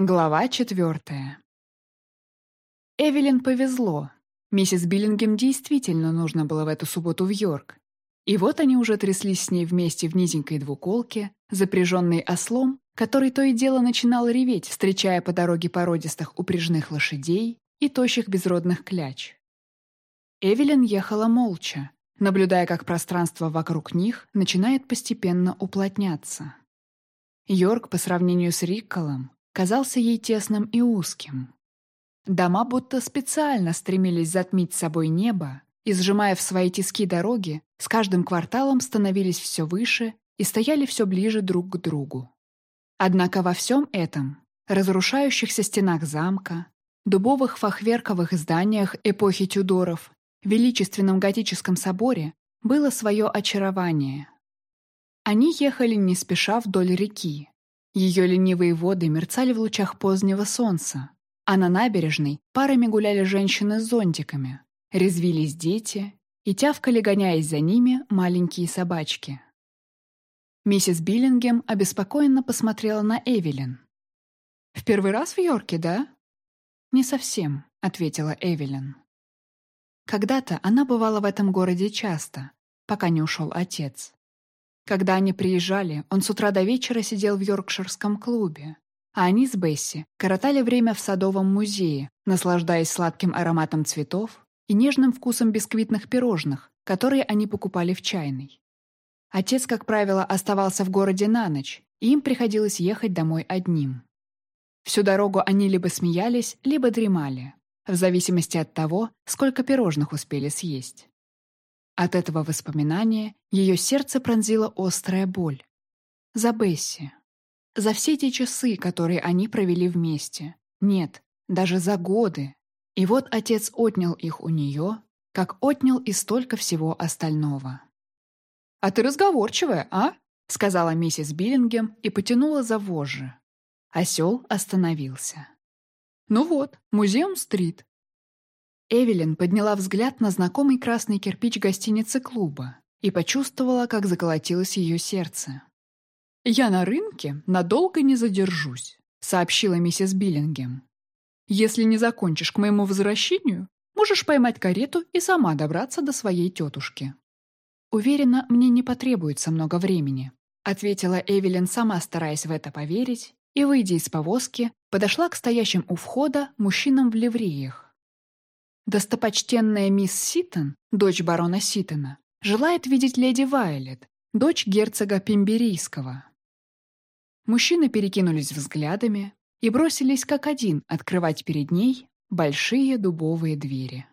Глава четвертая. Эвелин повезло. Миссис Биллингем действительно нужно было в эту субботу в Йорк. И вот они уже тряслись с ней вместе в низенькой двуколке, запряженной ослом, который то и дело начинал реветь, встречая по дороге породистых упряжных лошадей и тощих безродных кляч. Эвелин ехала молча, наблюдая, как пространство вокруг них начинает постепенно уплотняться. Йорк по сравнению с Рикколом казался ей тесным и узким. Дома будто специально стремились затмить собой небо и, сжимая в свои тиски дороги, с каждым кварталом становились все выше и стояли все ближе друг к другу. Однако во всем этом, разрушающихся стенах замка, дубовых фахверковых зданиях эпохи Тюдоров, величественном готическом соборе, было свое очарование. Они ехали не спеша вдоль реки, ее ленивые воды мерцали в лучах позднего солнца, а на набережной парами гуляли женщины с зонтиками, резвились дети и тявкали, гоняясь за ними, маленькие собачки. Миссис Биллингем обеспокоенно посмотрела на Эвелин. «В первый раз в Йорке, да?» «Не совсем», — ответила Эвелин. Когда-то она бывала в этом городе часто, пока не ушел отец. Когда они приезжали, он с утра до вечера сидел в Йоркширском клубе, а они с Бесси коротали время в садовом музее, наслаждаясь сладким ароматом цветов и нежным вкусом бисквитных пирожных, которые они покупали в чайной. Отец, как правило, оставался в городе на ночь, и им приходилось ехать домой одним. Всю дорогу они либо смеялись, либо дремали, в зависимости от того, сколько пирожных успели съесть. От этого воспоминания ее сердце пронзила острая боль. За Бесси. За все те часы, которые они провели вместе. Нет, даже за годы. И вот отец отнял их у нее, как отнял и столько всего остального. «А ты разговорчивая, а?» — сказала миссис Биллингем и потянула за вожжи. Осел остановился. «Ну вот, Музеум-стрит. Эвелин подняла взгляд на знакомый красный кирпич гостиницы клуба и почувствовала, как заколотилось ее сердце. «Я на рынке надолго не задержусь», — сообщила миссис Биллингем. «Если не закончишь к моему возвращению, можешь поймать карету и сама добраться до своей тетушки». «Уверена, мне не потребуется много времени», — ответила Эвелин, сама стараясь в это поверить, и, выйдя из повозки, подошла к стоящим у входа мужчинам в ливреях. Достопочтенная мисс Ситон, дочь барона Ситона, желает видеть леди Вайлет, дочь герцога Пемберийского. Мужчины перекинулись взглядами и бросились как один открывать перед ней большие дубовые двери.